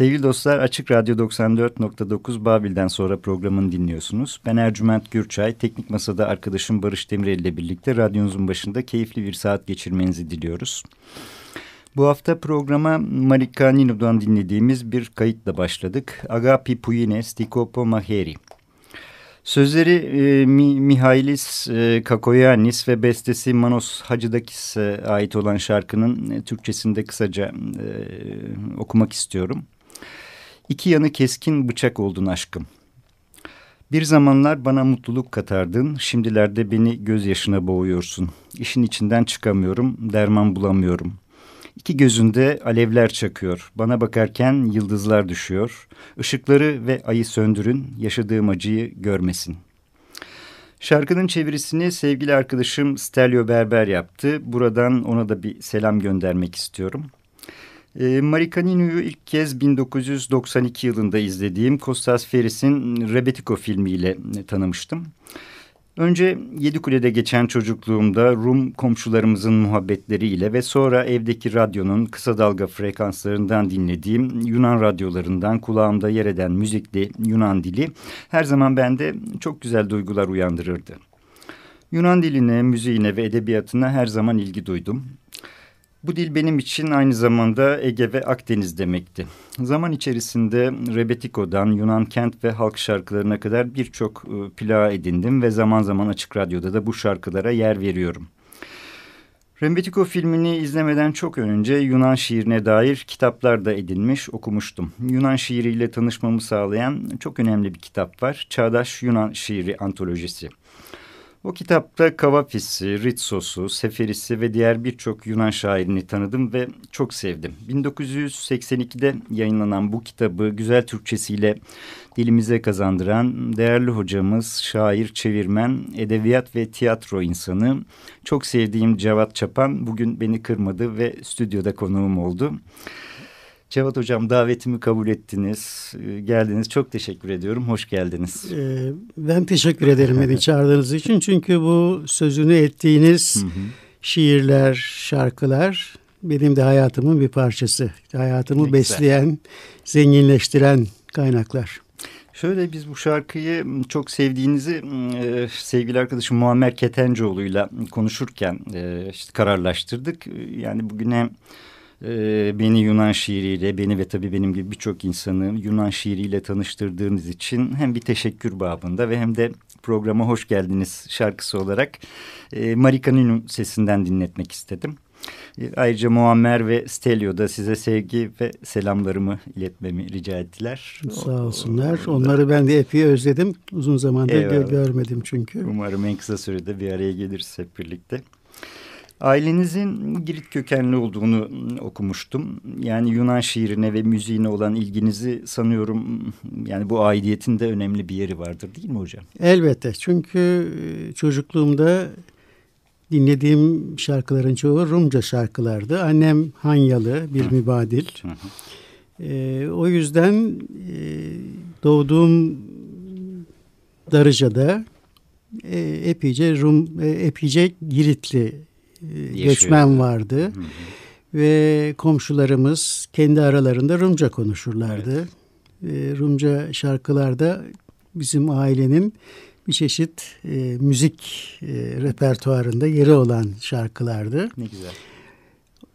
Sevgili dostlar Açık Radyo 94.9 Babil'den sonra programını dinliyorsunuz. Ben Ercüment Gürçay, Teknik Masa'da arkadaşım Barış Demirel ile birlikte radyonuzun başında keyifli bir saat geçirmenizi diliyoruz. Bu hafta programa Marika Nino'dan dinlediğimiz bir kayıtla başladık. Agapi Puyine Stikopo Maheri. Sözleri e, Mi, Mihailis e, Kakoyanis ve bestesi Manos Hacıdakis'e ait olan şarkının e, Türkçesinde kısaca e, okumak istiyorum. İki yanı keskin bıçak oldun aşkım. Bir zamanlar bana mutluluk katardın, şimdilerde beni gözyaşına boğuyorsun. İşin içinden çıkamıyorum, derman bulamıyorum. İki gözünde alevler çakıyor, bana bakarken yıldızlar düşüyor. Işıkları ve ayı söndürün, yaşadığım acıyı görmesin. Şarkının çevirisini sevgili arkadaşım Stelio Berber yaptı. Buradan ona da bir selam göndermek istiyorum. E, ilk kez 1992 yılında izlediğim Kostas Feris'in Rebetiko filmiyle tanımıştım. Önce Yedikule'de geçen çocukluğumda Rum komşularımızın muhabbetleriyle ve sonra evdeki radyonun kısa dalga frekanslarından dinlediğim Yunan radyolarından kulağımda yer eden müzikli Yunan dili her zaman bende çok güzel duygular uyandırırdı. Yunan diline, müziğine ve edebiyatına her zaman ilgi duydum. Bu dil benim için aynı zamanda Ege ve Akdeniz demekti. Zaman içerisinde Rebetiko'dan Yunan kent ve halk şarkılarına kadar birçok e, plağa edindim ve zaman zaman Açık Radyo'da da bu şarkılara yer veriyorum. Rembetiko filmini izlemeden çok önce Yunan şiirine dair kitaplar da edinmiş, okumuştum. Yunan şiiriyle tanışmamı sağlayan çok önemli bir kitap var. Çağdaş Yunan Şiiri Antolojisi. O kitapta Kavafis'i, Ritsos'u, Seferis'i ve diğer birçok Yunan şairini tanıdım ve çok sevdim. 1982'de yayınlanan bu kitabı güzel Türkçesiyle dilimize kazandıran değerli hocamız, şair, çevirmen, edebiyat ve tiyatro insanı, çok sevdiğim Cevat Çapan bugün beni kırmadı ve stüdyoda konuğum oldu. Cevat Hocam davetimi kabul ettiniz, e, geldiniz. Çok teşekkür ediyorum. Hoş geldiniz. Ee, ben teşekkür ederim beni çağırdığınız için. Çünkü bu sözünü ettiğiniz hı hı. şiirler, şarkılar benim de hayatımın bir parçası. Hayatımı ne besleyen, güzel. zenginleştiren kaynaklar. Şöyle biz bu şarkıyı çok sevdiğinizi e, sevgili arkadaşım Muammer Ketencoğlu'yla konuşurken e, işte kararlaştırdık. Yani bugüne e, beni Yunan şiiriyle, beni ve tabii benim gibi birçok insanı Yunan şiiriyle tanıştırdığınız için hem bir teşekkür babında ve hem de programa hoş geldiniz şarkısı olarak e, Marika Ninu sesinden dinletmek istedim. E, ayrıca Muammer ve Stelio da size sevgi ve selamlarımı iletmemi rica ettiler. Sağ olsunlar. Onları ben de epey özledim. Uzun zamandır Eyvallah. görmedim çünkü. Umarım en kısa sürede bir araya geliriz hep birlikte. Ailenizin Girit kökenli olduğunu okumuştum. Yani Yunan şiirine ve müziğine olan ilginizi sanıyorum yani bu aidiyetin de önemli bir yeri vardır değil mi hocam? Elbette çünkü e, çocukluğumda dinlediğim şarkıların çoğu Rumca şarkılardı. Annem Hanyalı bir Hı. mübadil. Hı hı. E, o yüzden e, doğduğum Darıca'da e, epeyce Rum, e, epeyce Giritli Yaşıyor. göçmen vardı. Hı hı. Ve komşularımız kendi aralarında Rumca konuşurlardı. Evet. Rumca şarkılarda bizim ailenin bir çeşit e, müzik e, repertuarında yeri olan şarkılardı. Ne güzel.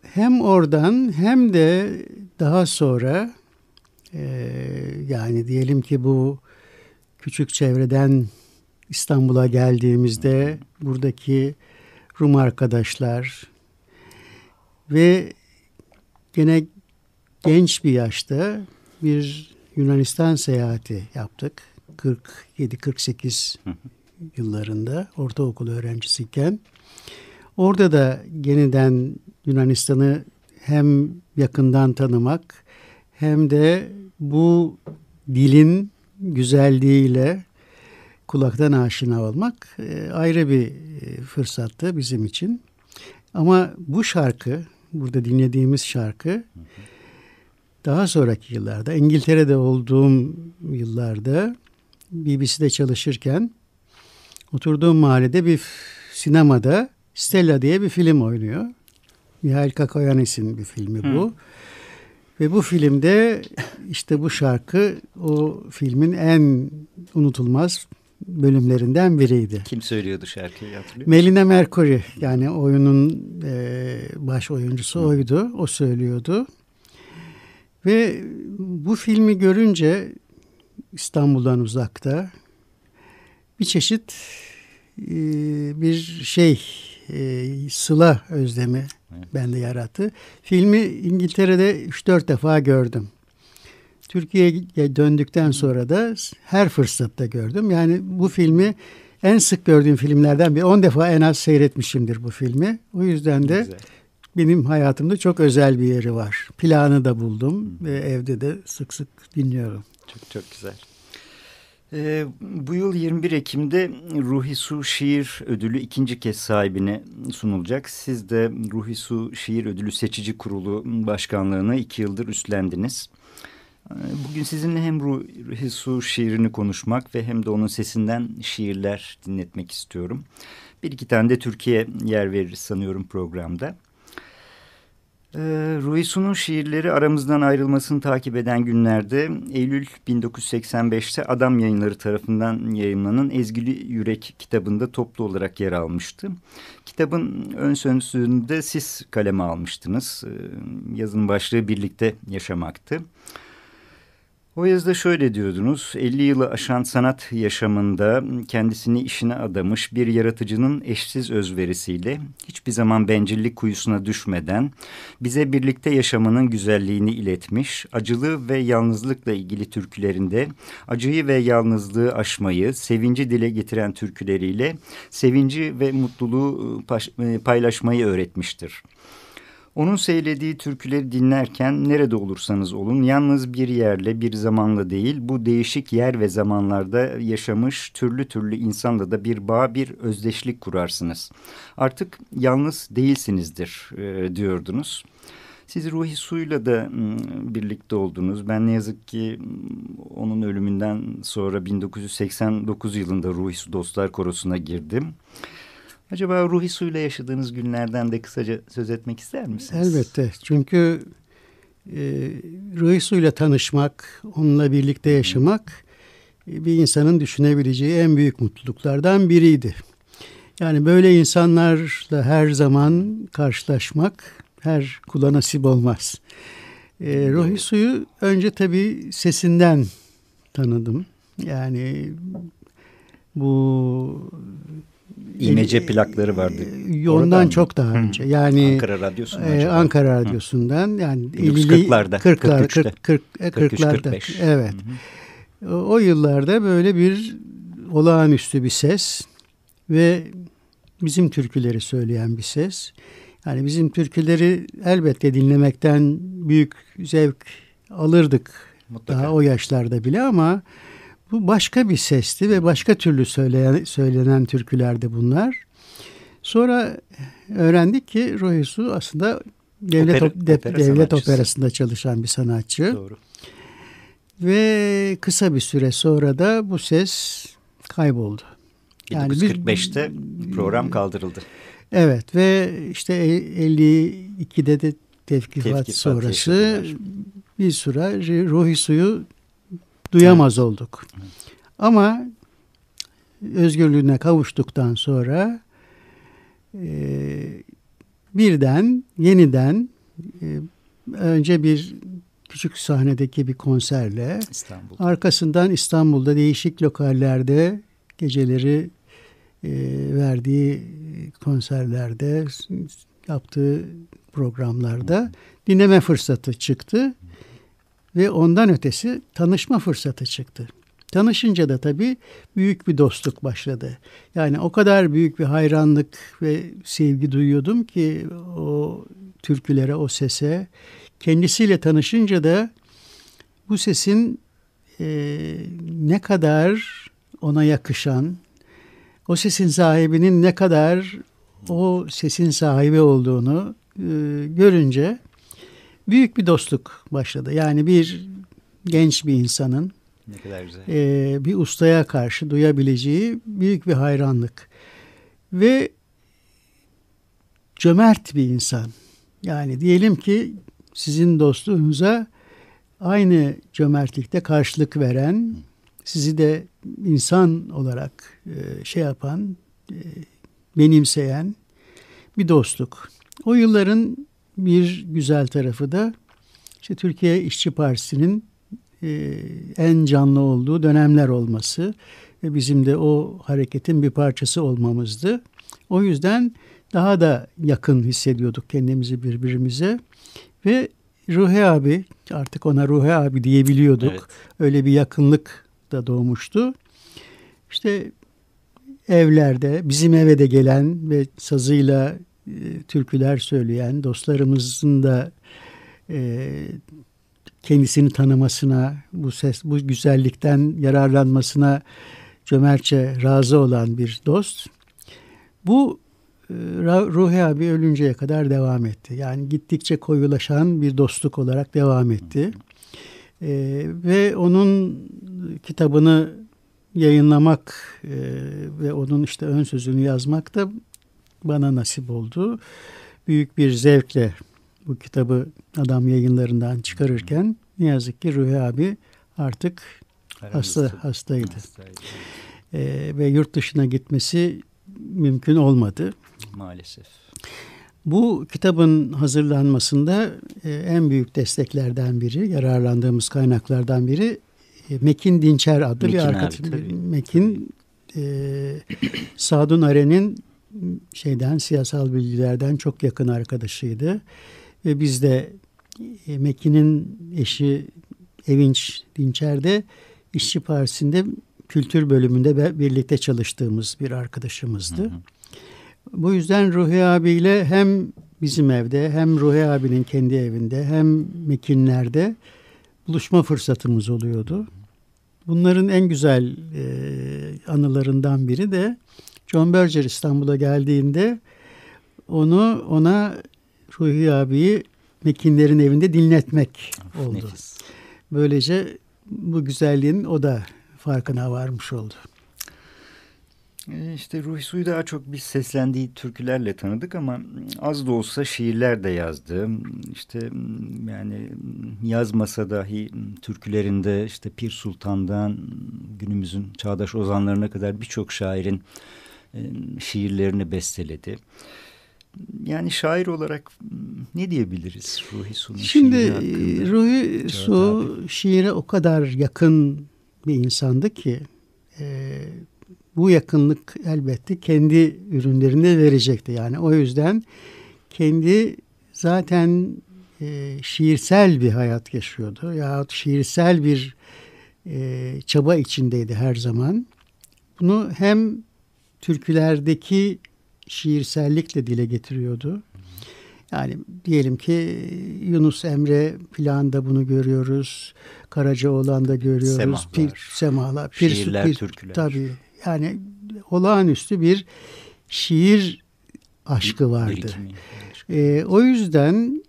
Hem oradan hem de daha sonra e, yani diyelim ki bu küçük çevreden İstanbul'a geldiğimizde buradaki Rum arkadaşlar ve gene genç bir yaşta bir Yunanistan seyahati yaptık. 47-48 yıllarında ortaokul öğrencisiyken. Orada da yeniden Yunanistan'ı hem yakından tanımak hem de bu dilin güzelliğiyle kulaktan aşina olmak e, ayrı bir e, fırsattı bizim için. Ama bu şarkı, burada dinlediğimiz şarkı daha sonraki yıllarda, İngiltere'de olduğum yıllarda BBC'de çalışırken oturduğum mahallede bir sinemada Stella diye bir film oynuyor. Mihail Kakoyanis'in bir filmi bu. Hı. Ve bu filmde işte bu şarkı o filmin en unutulmaz bölümlerinden biriydi. Kim söylüyordu şarkıyı hatırlıyor Melina Mercury yani oyunun e, baş oyuncusu Hı. oydu. O söylüyordu. Ve bu filmi görünce İstanbul'dan uzakta bir çeşit e, bir şey e, sıla özlemi evet. bende yarattı. Filmi İngiltere'de 3-4 defa gördüm. Türkiye'ye döndükten sonra da her fırsatta gördüm. Yani bu filmi en sık gördüğüm filmlerden bir 10 defa en az seyretmişimdir bu filmi. O yüzden de Güzel. benim hayatımda çok özel bir yeri var. Planı da buldum Hı. ve evde de sık sık dinliyorum. Çok çok güzel. Ee, bu yıl 21 Ekim'de Ruhi Su Şiir Ödülü ikinci kez sahibine sunulacak. Siz de Ruhi Su Şiir Ödülü Seçici Kurulu Başkanlığı'nı iki yıldır üstlendiniz. Bugün sizinle hem Ruhi Su şiirini konuşmak ve hem de onun sesinden şiirler dinletmek istiyorum. Bir iki tane de Türkiye yer verir sanıyorum programda. Ee, Ruisu'nun şiirleri aramızdan ayrılmasını takip eden günlerde Eylül 1985'te Adam Yayınları tarafından yayınlanan Ezgili Yürek kitabında toplu olarak yer almıştı. Kitabın ön sözünde siz kaleme almıştınız. Ee, yazın başlığı birlikte yaşamaktı. O yazıda şöyle diyordunuz, 50 yılı aşan sanat yaşamında kendisini işine adamış bir yaratıcının eşsiz özverisiyle hiçbir zaman bencillik kuyusuna düşmeden bize birlikte yaşamanın güzelliğini iletmiş, acılı ve yalnızlıkla ilgili türkülerinde acıyı ve yalnızlığı aşmayı, sevinci dile getiren türküleriyle sevinci ve mutluluğu ıı, paylaşmayı öğretmiştir. Onun söylediği türküleri dinlerken nerede olursanız olun yalnız bir yerle bir zamanla değil bu değişik yer ve zamanlarda yaşamış türlü türlü insanla da bir bağ bir özdeşlik kurarsınız. Artık yalnız değilsinizdir e, diyordunuz. Siz Ruhi Su'yla da birlikte oldunuz. Ben ne yazık ki onun ölümünden sonra 1989 yılında Ruhi Su Dostlar Korosu'na girdim. Acaba ruhi suyla yaşadığınız günlerden de kısaca söz etmek ister misiniz? Elbette. Çünkü e, ruhi suyla tanışmak, onunla birlikte yaşamak e, bir insanın düşünebileceği en büyük mutluluklardan biriydi. Yani böyle insanlarla her zaman karşılaşmak her kula nasip olmaz. E, ruhi suyu önce tabii sesinden tanıdım. Yani bu İmece plakları vardı. E, ondan çok daha önce. Yani Ankara Radyosu'ndan. E, Ankara Radyosu'ndan yani 40'larda. 40'lar 40 40 40'larda. Evet. Hı hı. O yıllarda böyle bir olağanüstü bir ses ve bizim türküleri söyleyen bir ses. Yani bizim türküleri elbette dinlemekten büyük zevk alırdık Mutlaka. daha o yaşlarda bile ama bu başka bir sesti ve başka türlü söyleyen, söylenen türkülerdi bunlar. Sonra öğrendik ki Ruhi Su aslında devlet, opera, de, opera devlet operasında çalışan bir sanatçı. Doğru. Ve kısa bir süre sonra da bu ses kayboldu. Yani 1945'te bir, program kaldırıldı. Evet ve işte 52'de de tevkifat, tevkifat sonrası bir süre Ruhi Su'yu duyamaz evet. olduk. Evet. Ama özgürlüğüne kavuştuktan sonra e, birden yeniden e, önce bir küçük sahnedeki bir konserle İstanbul. arkasından İstanbul'da değişik lokallerde geceleri e, verdiği konserlerde yaptığı programlarda dinleme fırsatı çıktı ve ondan ötesi tanışma fırsatı çıktı. Tanışınca da tabii büyük bir dostluk başladı. Yani o kadar büyük bir hayranlık ve sevgi duyuyordum ki o türkülere, o sese. Kendisiyle tanışınca da bu sesin e, ne kadar ona yakışan, o sesin sahibinin ne kadar o sesin sahibi olduğunu e, görünce büyük bir dostluk başladı. Yani bir genç bir insanın ne kadar güzel. E, bir ustaya karşı duyabileceği büyük bir hayranlık. Ve cömert bir insan. Yani diyelim ki sizin dostluğunuza aynı cömertlikte karşılık veren, sizi de insan olarak e, şey yapan, e, benimseyen bir dostluk. O yılların bir güzel tarafı da işte Türkiye İşçi Partisi'nin e, en canlı olduğu dönemler olması ve bizim de o hareketin bir parçası olmamızdı. O yüzden daha da yakın hissediyorduk kendimizi birbirimize ve Ruhi abi artık ona Ruhi abi diyebiliyorduk. Evet. Öyle bir yakınlık da doğmuştu. İşte evlerde bizim eve de gelen ve sazıyla e, türküler söyleyen dostlarımızın da e, kendisini tanımasına, bu ses, bu güzellikten yararlanmasına cömertçe razı olan bir dost. Bu e, Ruhi abi ölünceye kadar devam etti. Yani gittikçe koyulaşan bir dostluk olarak devam etti. Ee, ve onun kitabını yayınlamak e, ve onun işte ön sözünü yazmak da bana nasip oldu. Büyük bir zevkle bu kitabı adam yayınlarından çıkarırken ne yazık ki Ruhi abi artık hasta hastaydı. hastaydı. Ee, ve yurt dışına gitmesi mümkün olmadı. Maalesef. Bu kitabın hazırlanmasında e, en büyük desteklerden biri, yararlandığımız kaynaklardan biri e, Mekin Dinçer adlı Mekin bir arkadaşım. Mekin e, Sadun Aren'in şeyden siyasal bilgilerden çok yakın arkadaşıydı. Ve biz de e, Mekin'in eşi Evinç Dinçer de İşçi Partisi'nde kültür bölümünde birlikte çalıştığımız bir arkadaşımızdı. Hı hı. Bu yüzden Ruhi abiyle hem bizim evde hem Ruhi abinin kendi evinde hem Mekinler'de buluşma fırsatımız oluyordu. Bunların en güzel e, anılarından biri de John Berger İstanbul'a geldiğinde onu ona Ruhi abiyi Mekinlerin evinde dinletmek oldu. Nefis. Böylece bu güzelliğin o da farkına varmış oldu. E, işte Ruhi Su'yu daha çok biz seslendiği türkülerle tanıdık ama az da olsa şiirler de yazdı. İşte yani yazmasa dahi türkülerinde işte Pir Sultan'dan günümüzün çağdaş ozanlarına kadar birçok şairin şiirlerini besteledi. Yani şair olarak ne diyebiliriz Ruhi Su'nun Şimdi şiiri Ruhi Su şiire o kadar yakın bir insandı ki e, bu yakınlık elbette kendi ürünlerinde verecekti. Yani o yüzden kendi zaten e, şiirsel bir hayat yaşıyordu. Yahut şiirsel bir e, çaba içindeydi her zaman. Bunu hem türkülerdeki şiirsellikle dile getiriyordu. Yani diyelim ki Yunus Emre planda bunu görüyoruz. Karacaoğlan'da görüyoruz. Semalar. Pir, semalar. Pir, Şiirler, pir, türküler. Tabii. Yani olağanüstü bir şiir aşkı vardı. Ee, o yüzden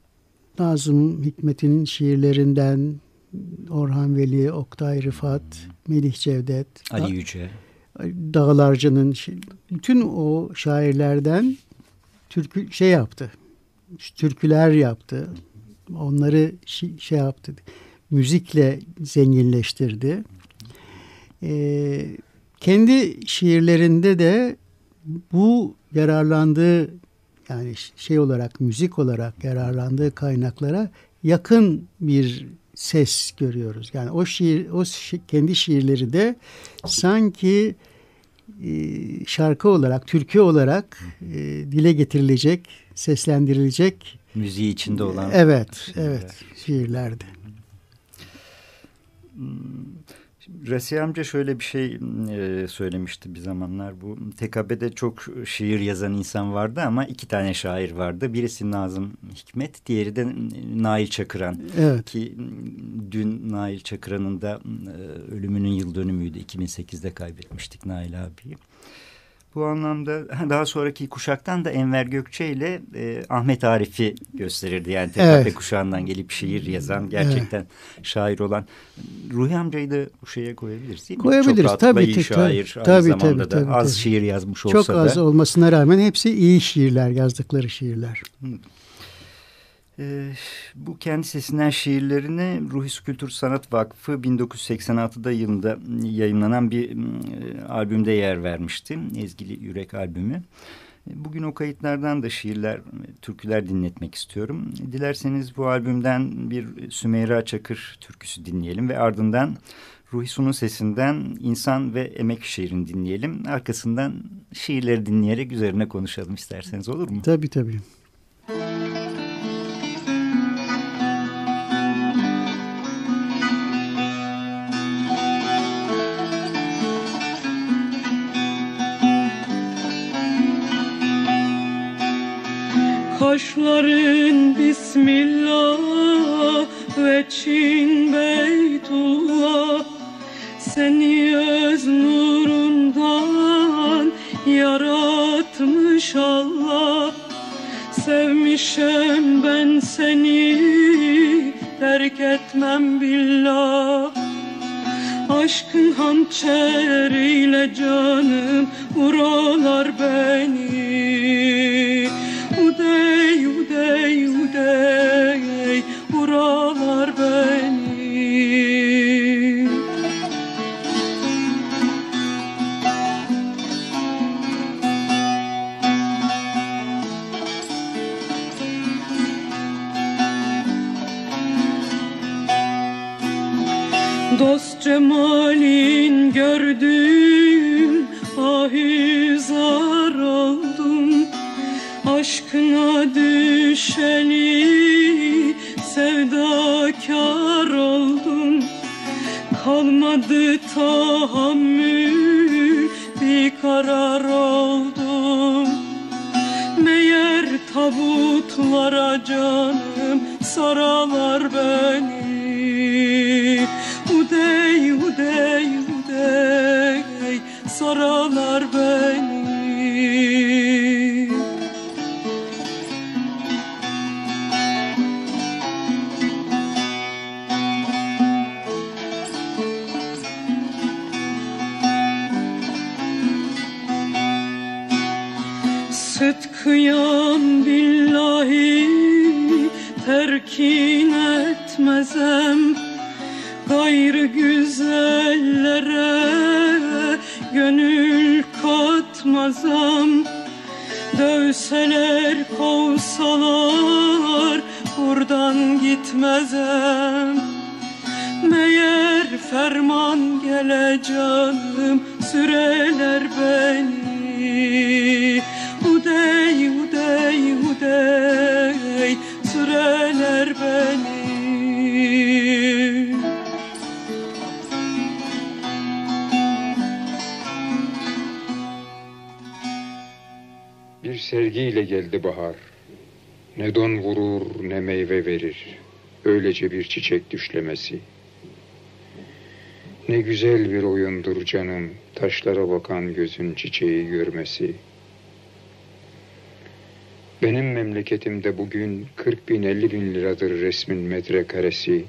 Nazım Hikmet'in şiirlerinden Orhan Veli, Oktay Rıfat, hmm. Melih Cevdet, Ali Yüce, Dağlarca'nın bütün o şairlerden türkü şey yaptı. Türküler yaptı. Onları şey yaptı. Müzikle zenginleştirdi. Ee, kendi şiirlerinde de bu yararlandığı yani şey olarak müzik olarak yararlandığı kaynaklara yakın bir ses görüyoruz. Yani o şiir o şi, kendi şiirleri de sanki e, şarkı olarak, türkü olarak e, dile getirilecek, seslendirilecek müziği içinde olan Evet, şiirler. evet şiirlerdi. Hmm. Rasi amca şöyle bir şey e, söylemişti bir zamanlar. Bu TKB'de çok şiir yazan insan vardı ama iki tane şair vardı. Birisi Nazım Hikmet, diğeri de Nail Çakıran. Evet. Ki dün Nail Çakıran'ın da e, ölümünün yıl dönümüydü. 2008'de kaybetmiştik Nail abiyi. Bu anlamda daha sonraki kuşaktan da Enver Gökçe ile e, Ahmet Arif'i gösterirdi. Yani TKP evet. kuşağından gelip şiir yazan, gerçekten evet. şair olan. Ruhi amcayı da bu şeye koyabiliriz değil mi? Koyabiliriz. Çok tabii, iyi şair. Tabii, aynı tabii, zamanda tabii, da tabii, az tabii. şiir yazmış olsa Çok da. Çok az olmasına rağmen hepsi iyi şiirler, yazdıkları şiirler. Hı. Ee, bu kendi sesinden şiirlerini Ruhi Kültür Sanat Vakfı 1986'da yılında yayınlanan bir e, albümde yer vermişti. Ezgili Yürek albümü. Bugün o kayıtlardan da şiirler, türküler dinletmek istiyorum. Dilerseniz bu albümden bir Sümeyra Çakır türküsü dinleyelim ve ardından Ruhi sesinden insan ve emek şiirini dinleyelim. Arkasından şiirleri dinleyerek üzerine konuşalım isterseniz olur mu? Tabii tabii. Kaşların Bismillah ve Çin Beytullah. Seni öz nurundan yaratmış Allah. Sevmişem ben seni terk etmem billah. Aşkın hançeriyle canım vuralar beni Sıtkıyam billahi terkin etmezem. Gayrı güzellere gönül katmazam. Dövseler kovsalar buradan gitmezem. Meğer ferman gele canım süreler beni sergiyle geldi bahar. Ne don vurur ne meyve verir. Öylece bir çiçek düşlemesi. Ne güzel bir oyundur canım. Taşlara bakan gözün çiçeği görmesi. Benim memleketimde bugün 40 bin 50 bin liradır resmin metrekaresi.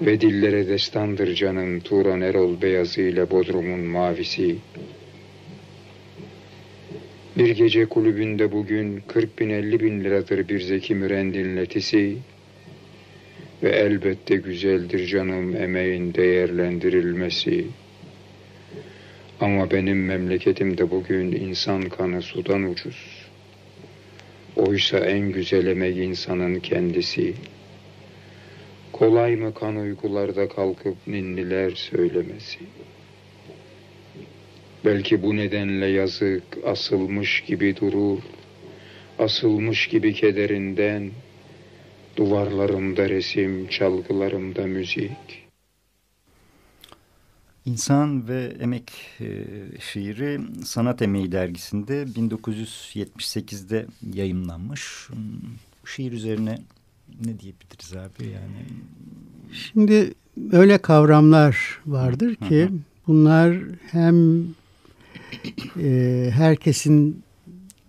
Ve dillere destandır canım Turan Erol beyazı ile Bodrum'un mavisi. Bir gece kulübünde bugün 40 bin 50 bin liradır bir Zeki Müren dinletisi. Ve elbette güzeldir canım emeğin değerlendirilmesi. Ama benim memleketimde bugün insan kanı sudan ucuz. Oysa en güzel emek insanın kendisi. Kolay mı kan uykularda kalkıp ninniler söylemesi? Belki bu nedenle yazık asılmış gibi durur, asılmış gibi kederinden, duvarlarımda resim, çalgılarımda müzik. İnsan ve Emek e, şiiri Sanat Emeği dergisinde 1978'de yayımlanmış. Bu şiir üzerine ne diyebiliriz abi yani? Şimdi öyle kavramlar vardır ki bunlar hem e, herkesin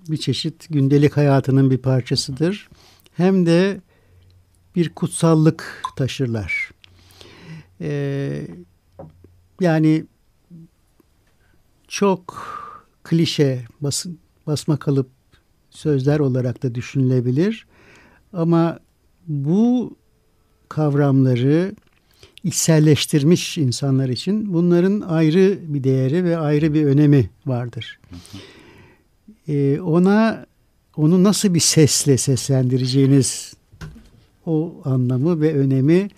bir çeşit gündelik hayatının bir parçasıdır. Hem de bir kutsallık taşırlar. E, yani çok klişe bas, basma kalıp sözler olarak da düşünülebilir. Ama bu kavramları içselleştirmiş insanlar için bunların ayrı bir değeri ve ayrı bir önemi vardır. Ee, ona onu nasıl bir sesle seslendireceğiniz o anlamı ve önemi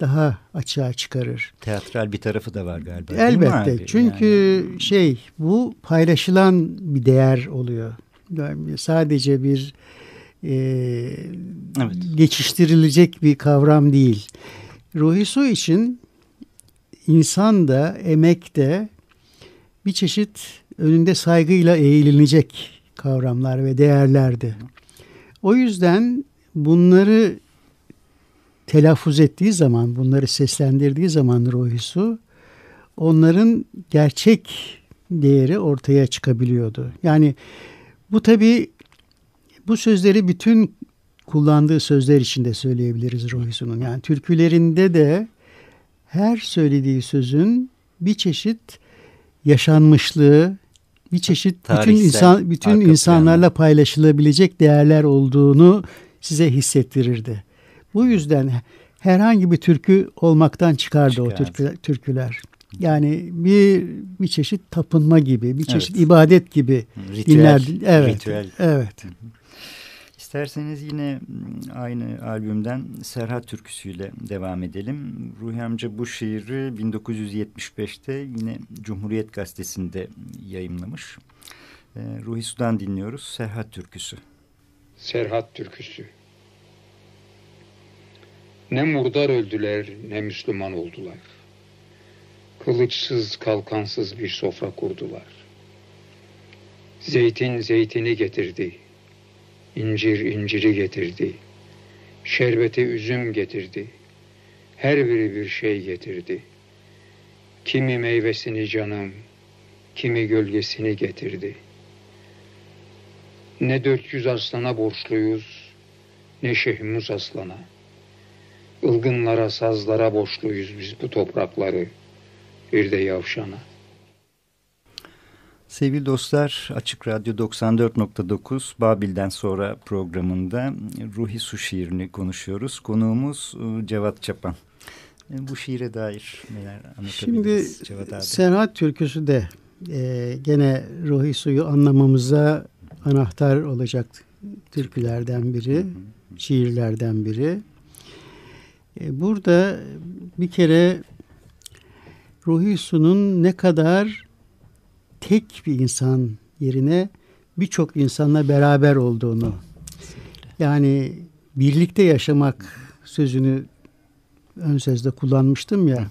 daha açığa çıkarır. Teatral bir tarafı da var galiba. Elbette. Çünkü yani... şey bu paylaşılan bir değer oluyor. Yani sadece bir e, evet. geçiştirilecek bir kavram değil. Ruhi Su için insan da emek de bir çeşit önünde saygıyla eğilinecek kavramlar ve değerlerdi. O yüzden bunları telaffuz ettiği zaman, bunları seslendirdiği zaman Ruhisu onların gerçek değeri ortaya çıkabiliyordu. Yani bu tabi bu sözleri bütün kullandığı sözler içinde söyleyebiliriz Ruhisu'nun. Yani türkülerinde de her söylediği sözün bir çeşit yaşanmışlığı, bir çeşit bütün insan bütün insanlarla planı. paylaşılabilecek değerler olduğunu size hissettirirdi. Bu yüzden herhangi bir türkü olmaktan çıkardı Çıkar. o türküler, türküler. Yani bir bir çeşit tapınma gibi, bir çeşit evet. ibadet gibi ritüel, dinler. Evet. Ritüel. Evet. İsterseniz yine aynı albümden Serhat türküsüyle devam edelim. Ruhi amca bu şiiri 1975'te yine Cumhuriyet Gazetesi'nde yayımlamış. Ruhi Sudan dinliyoruz. Serhat türküsü. Serhat türküsü. Ne murdar öldüler ne Müslüman oldular. Kılıçsız kalkansız bir sofra kurdular. Zeytin zeytini getirdi. İncir inciri getirdi. Şerbeti üzüm getirdi. Her biri bir şey getirdi. Kimi meyvesini canım, kimi gölgesini getirdi. Ne dört yüz aslana borçluyuz, ne Şehmuz aslana. Ilgınlara, sazlara borçluyuz biz bu toprakları, bir de yavşana. Sevgili dostlar, Açık Radyo 94.9 Babil'den sonra programında Ruhi Su şiirini konuşuyoruz. Konuğumuz e, Cevat Çapan. E, bu şiire dair neler anlatabiliriz Şimdi Cevat abi? Serhat Türküsü de e, gene Ruhi Su'yu anlamamıza anahtar olacak türkülerden biri, şiirlerden biri. E, burada bir kere Ruhi Su'nun ne kadar tek bir insan yerine birçok insanla beraber olduğunu yani birlikte yaşamak sözünü ön sözde kullanmıştım ya.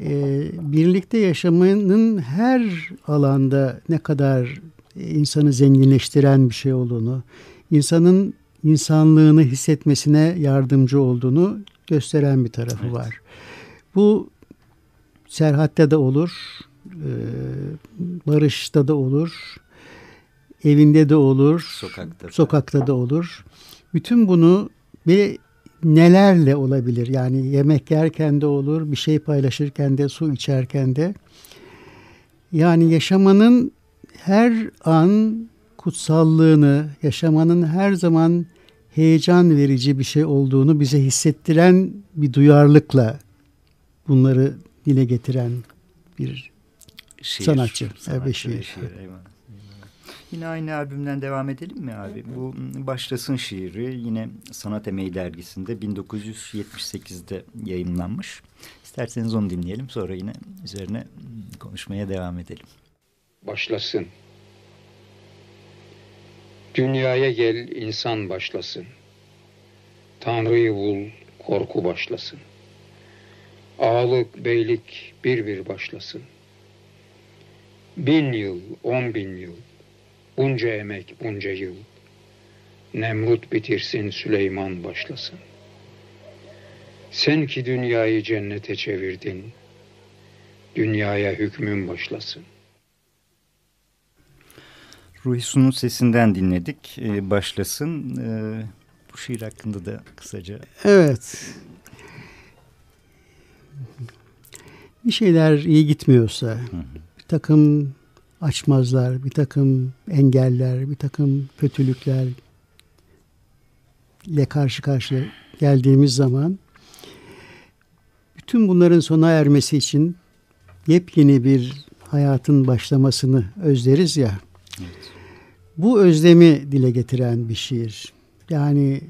E, birlikte yaşamanın her alanda ne kadar insanı zenginleştiren bir şey olduğunu, insanın insanlığını hissetmesine yardımcı olduğunu gösteren bir tarafı evet. var. Bu Serhat'ta da olur, e, Barış'ta da olur, evinde de olur, sokakta, sokakta da olur. Bütün bunu bir nelerle olabilir? Yani yemek yerken de olur, bir şey paylaşırken de, su içerken de. Yani yaşamanın her an kutsallığını, yaşamanın her zaman heyecan verici bir şey olduğunu bize hissettiren bir duyarlılıkla bunları dile getiren bir şiir, sanatçı. sanatçı evet, şiir. şiir Yine aynı albümden devam edelim mi abi? Bu Başlasın şiiri yine Sanat Emeği dergisinde 1978'de yayınlanmış. İsterseniz onu dinleyelim sonra yine üzerine konuşmaya devam edelim. Başlasın. Dünyaya gel insan başlasın. Tanrı'yı bul korku başlasın. Ağalık, beylik bir bir başlasın. Bin yıl, on bin yıl, bunca emek, bunca yıl. Nemrut bitirsin, Süleyman başlasın. Sen ki dünyayı cennete çevirdin, dünyaya hükmün başlasın. Ruhi Su'nun sesinden dinledik. Ee, başlasın. Ee, bu şiir hakkında da kısaca. Evet. Bir şeyler iyi gitmiyorsa, hı hı. Takım açmazlar, bir takım engeller, bir takım kötülükler ile karşı karşıya geldiğimiz zaman bütün bunların sona ermesi için yepyeni bir hayatın başlamasını özleriz ya. Evet. Bu özlemi dile getiren bir şiir. Yani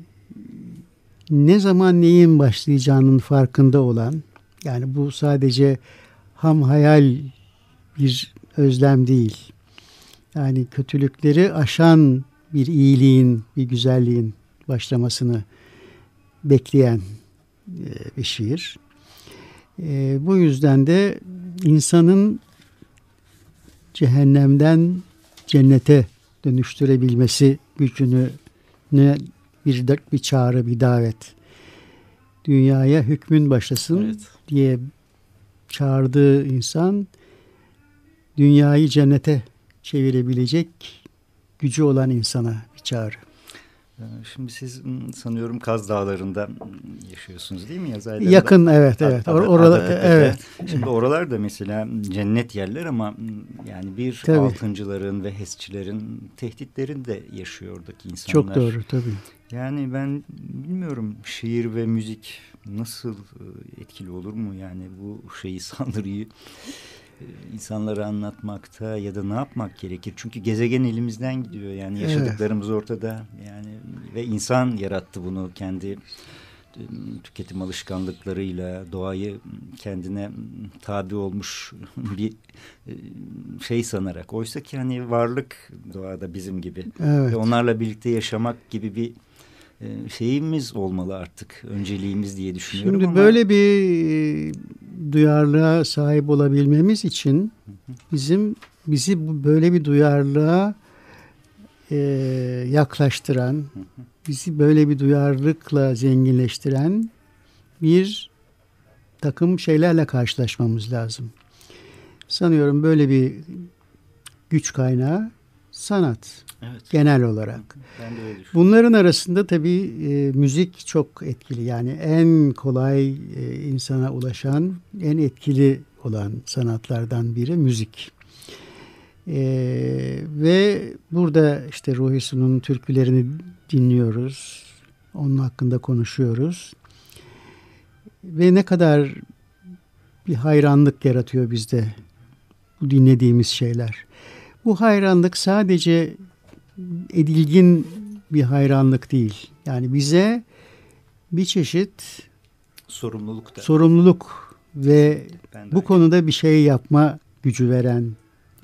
ne zaman neyin başlayacağının farkında olan, yani bu sadece ham hayal bir özlem değil. Yani kötülükleri aşan bir iyiliğin, bir güzelliğin başlamasını bekleyen e, bir şiir. E, bu yüzden de insanın cehennemden cennete dönüştürebilmesi gücünü ne bir, bir çağrı, bir davet dünyaya hükmün başlasın Evet. diye çağırdığı insan dünyayı cennete çevirebilecek gücü olan insana bir çağrı. Ee, Şimdi siz m, sanıyorum Kaz Dağları'nda m, yaşıyorsunuz değil mi? Yaz aylarında? Yakın evet evet. Or- orada evet. Şimdi oralar da mesela cennet yerler ama m, yani bir Tabii. altıncıların ve HES'çilerin tehditlerini de yaşıyor oradaki insanlar. Çok doğru tabii. Yani ben bilmiyorum şiir ve müzik nasıl etkili olur mu? Yani bu şeyi saldırıyı insanlara anlatmakta ya da ne yapmak gerekir? Çünkü gezegen elimizden gidiyor. Yani Evet. yaşadıklarımız ortada. Yani ve insan yarattı bunu kendi e, tüketim alışkanlıklarıyla doğayı kendine tabi olmuş bir e, şey sanarak. Oysa ki hani varlık doğada bizim gibi. Evet. Ve onlarla birlikte yaşamak gibi bir e, şeyimiz olmalı artık. Önceliğimiz diye düşünüyorum Şimdi ama böyle bir e, duyarlılığa sahip olabilmemiz için bizim bizi böyle bir duyarlılığa e, yaklaştıran, bizi böyle bir duyarlılıkla zenginleştiren bir takım şeylerle karşılaşmamız lazım. Sanıyorum böyle bir güç kaynağı sanat evet, genel olarak. ben de öyle. Bunların arasında tabii e, müzik çok etkili. Yani en kolay e, insana ulaşan, en etkili olan sanatlardan biri müzik. E, ve burada işte Ruhi Su'nun türkülerini dinliyoruz. Onun hakkında konuşuyoruz. Ve ne kadar bir hayranlık yaratıyor bizde bu dinlediğimiz şeyler. Bu hayranlık sadece edilgin bir hayranlık değil. Yani bize bir çeşit Sorumluluk da. sorumluluk ve bu aynı. konuda bir şey yapma gücü veren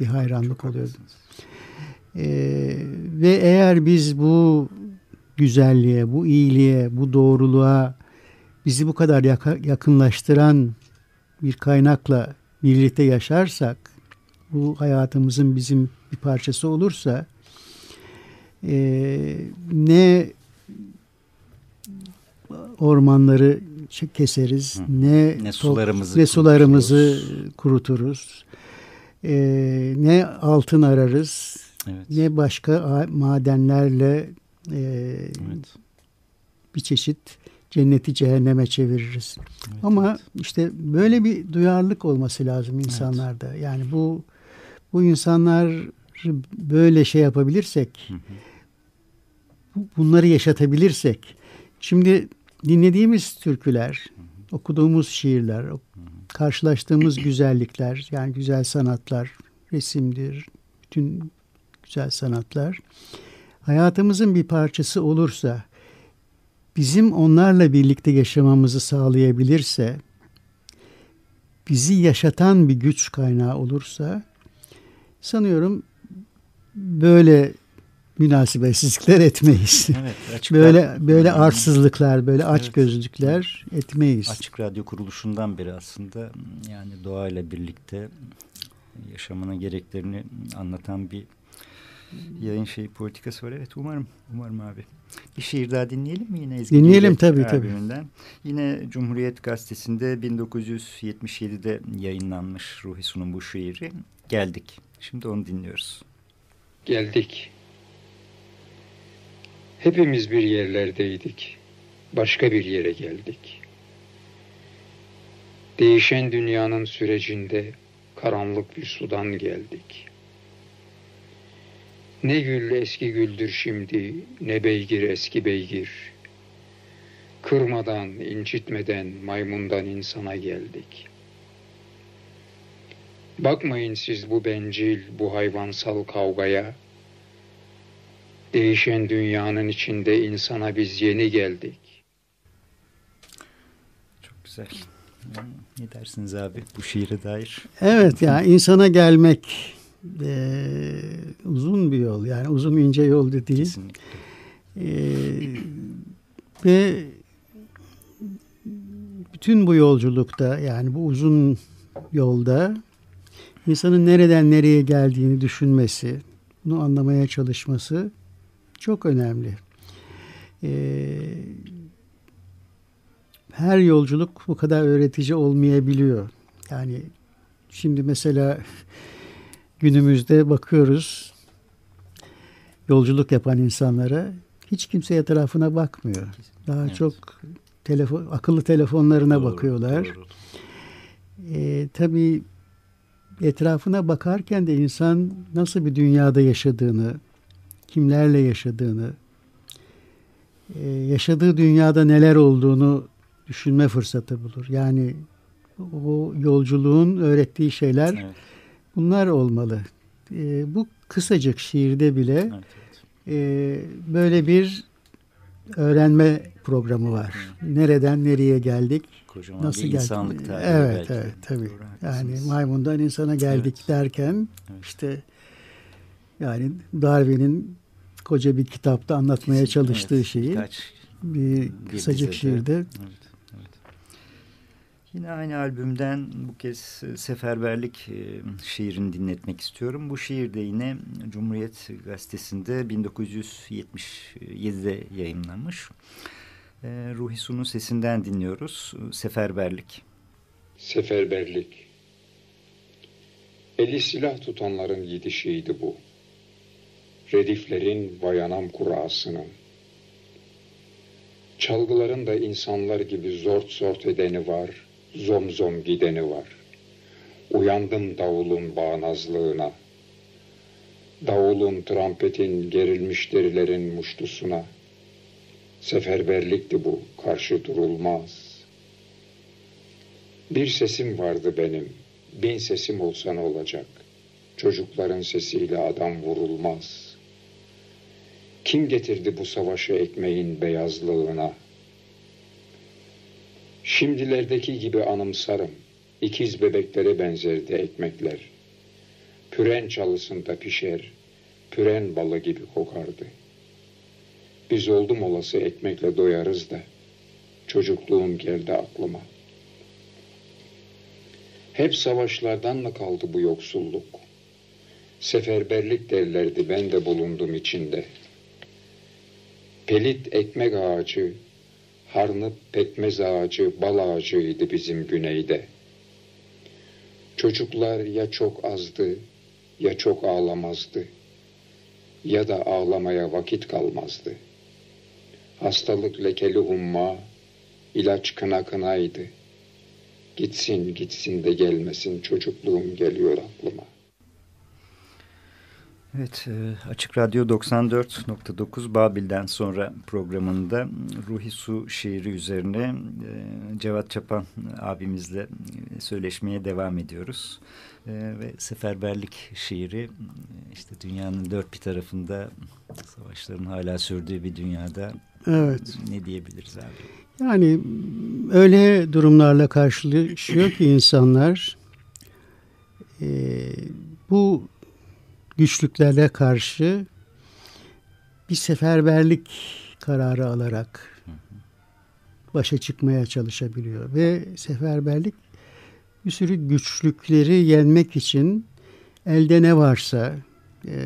bir hayranlık Çok oluyor. haklısınız. Ee, ve eğer biz bu güzelliğe, bu iyiliğe, bu doğruluğa bizi bu kadar yakınlaştıran bir kaynakla birlikte yaşarsak, bu hayatımızın bizim bir parçası olursa, e, ne ormanları keseriz, Hı. ne Ne sularımızı ne sularımızı kuruturuz. kuruturuz, e, ne altın ararız, Evet. ne başka madenlerle e, Evet. bir çeşit cenneti cehenneme çeviririz. Evet, Ama evet. işte böyle bir duyarlılık olması lazım insanlarda. Yani bu bu insanlar böyle şey yapabilirsek, Hı hı. bu- bunları yaşatabilirsek. Şimdi dinlediğimiz türküler, okuduğumuz şiirler, karşılaştığımız güzellikler, yani güzel sanatlar, resimdir, bütün güzel sanatlar hayatımızın bir parçası olursa, bizim onlarla birlikte yaşamamızı sağlayabilirse, bizi yaşatan bir güç kaynağı olursa, sanıyorum böyle münasebetsizlikler etmeyiz. Evet, açık böyle böyle Hmm. arsızlıklar, böyle Evet. açgözlükler etmeyiz. Açık Radyo kuruluşundan beri aslında yani doğayla birlikte yaşamına gereklerini anlatan bir yayın şeyi politikası var. Evet umarım, umarım abi. Bir şiir daha dinleyelim mi yine Ezgi Dinleyelim tabii, tabii. albümünden? Yine Cumhuriyet Gazetesi'nde 1977'de yayınlanmış Ruhi Su'nun bu şiiri. Geldik. Şimdi onu dinliyoruz. Geldik. Hepimiz bir yerlerdeydik. Başka bir yere geldik. Değişen dünyanın sürecinde karanlık bir sudan geldik. Ne gül eski güldür şimdi, ne beygir eski beygir. Kırmadan, incitmeden maymundan insana geldik. Bakmayın siz bu bencil, bu hayvansal kavgaya. Değişen dünyanın içinde insana biz yeni geldik. Çok güzel. Ne dersiniz abi bu şiire dair? Evet ya insana gelmek eee, uzun bir yol yani uzun ince yol da değil. Kesinlikle. Eee, ve bütün bu yolculukta yani bu uzun yolda insanın nereden nereye geldiğini düşünmesi, bunu anlamaya çalışması çok önemli. Eee, her yolculuk bu kadar öğretici olmayabiliyor. Yani şimdi mesela günümüzde bakıyoruz yolculuk yapan insanlara hiç kimse etrafına bakmıyor. Daha evet. çok telefon akıllı telefonlarına doğru, bakıyorlar. Doğru. Ee, tabii etrafına bakarken de insan nasıl bir dünyada yaşadığını, kimlerle yaşadığını, e, yaşadığı dünyada neler olduğunu düşünme fırsatı bulur. Yani o yolculuğun öğrettiği şeyler evet. bunlar olmalı. E, bu kısacık şiirde bile evet, evet. E, böyle bir öğrenme programı var. Nereden nereye geldik? Kocaman Nasıl bir insanlık tarihi Evet, belki. evet tabii. Yani maymundan insana geldik evet. derken evet. işte yani Darwin'in koca bir kitapta anlatmaya çalıştığı evet, şeyi birkaç, bir kısacık şiirde evet. Yine aynı albümden bu kez e, Seferberlik e, şiirini dinletmek istiyorum. Bu şiir de yine Cumhuriyet Gazetesi'nde 1977'de yayınlanmış. E, Ruhi Su'nun sesinden dinliyoruz. Seferberlik. Seferberlik. Eli silah tutanların yedişiydi bu. Rediflerin vayanam kurasının. Çalgıların da insanlar gibi zort zort edeni var.'' zom zom gideni var. Uyandım davulun bağnazlığına. Davulun, trampetin, gerilmiş derilerin muştusuna. Seferberlikti bu, karşı durulmaz. Bir sesim vardı benim, bin sesim olsa ne olacak? Çocukların sesiyle adam vurulmaz. Kim getirdi bu savaşı ekmeğin beyazlığına?'' Şimdilerdeki gibi anımsarım. İkiz bebeklere benzerdi ekmekler. Püren çalısında pişer, püren balı gibi kokardı. Biz oldum olası ekmekle doyarız da, çocukluğum geldi aklıma. Hep savaşlardan mı kaldı bu yoksulluk? Seferberlik derlerdi ben de bulundum içinde. Pelit ekmek ağacı, Harnıp pekmez ağacı, bal ağacıydı bizim güneyde. Çocuklar ya çok azdı, ya çok ağlamazdı. Ya da ağlamaya vakit kalmazdı. Hastalık lekeli humma, ilaç kına kınaydı. Gitsin gitsin de gelmesin çocukluğum geliyor aklıma.'' Evet, e, Açık Radyo 94.9 Babil'den sonra programında Ruhi Su şiiri üzerine e, Cevat Çapan abimizle e, söyleşmeye devam ediyoruz. Ve Seferberlik şiiri işte dünyanın dört bir tarafında savaşların hala sürdüğü bir dünyada evet. ne diyebiliriz abi? Yani öyle durumlarla karşılaşıyor ki insanlar bu güçlüklerle karşı bir seferberlik kararı alarak başa çıkmaya çalışabiliyor. Ve seferberlik bir sürü güçlükleri yenmek için elde ne varsa e,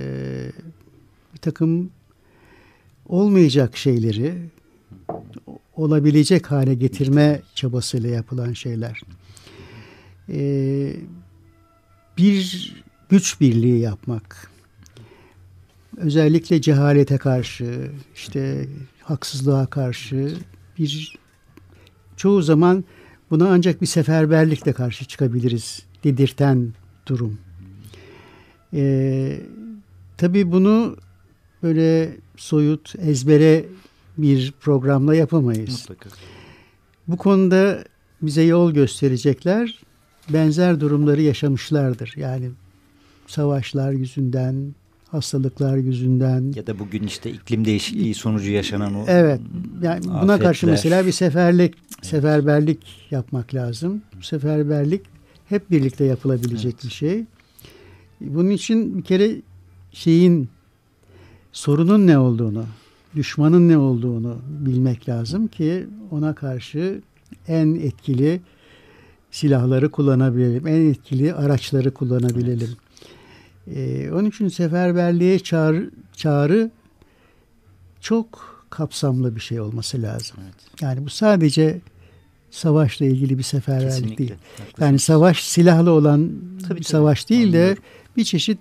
bir takım olmayacak şeyleri olabilecek hale getirme çabasıyla yapılan şeyler. E, bir güç birliği yapmak. Özellikle cehalete karşı, işte haksızlığa karşı bir çoğu zaman buna ancak bir seferberlikle karşı çıkabiliriz dedirten durum. Ee, tabii bunu böyle soyut, ezbere bir programla yapamayız. Mutlaka. Bu konuda bize yol gösterecekler benzer durumları yaşamışlardır. Yani savaşlar yüzünden, hastalıklar yüzünden. Ya da bugün işte iklim değişikliği sonucu yaşanan o Evet. Yani buna afetler. karşı mesela bir seferlik, evet. seferberlik yapmak lazım. Bu seferberlik hep birlikte yapılabilecek evet. bir şey. Bunun için bir kere şeyin sorunun ne olduğunu, düşmanın ne olduğunu bilmek lazım ki ona karşı en etkili silahları kullanabilelim, en etkili araçları kullanabilelim. Evet. Ee, onun için seferberliğe çağrı, çağrı çok kapsamlı bir şey olması lazım. Evet. Yani bu sadece savaşla ilgili bir seferberlik Kesinlikle. değil. Haklısınız. Yani savaş silahlı olan tabii, bir savaş tabii. değil de bir çeşit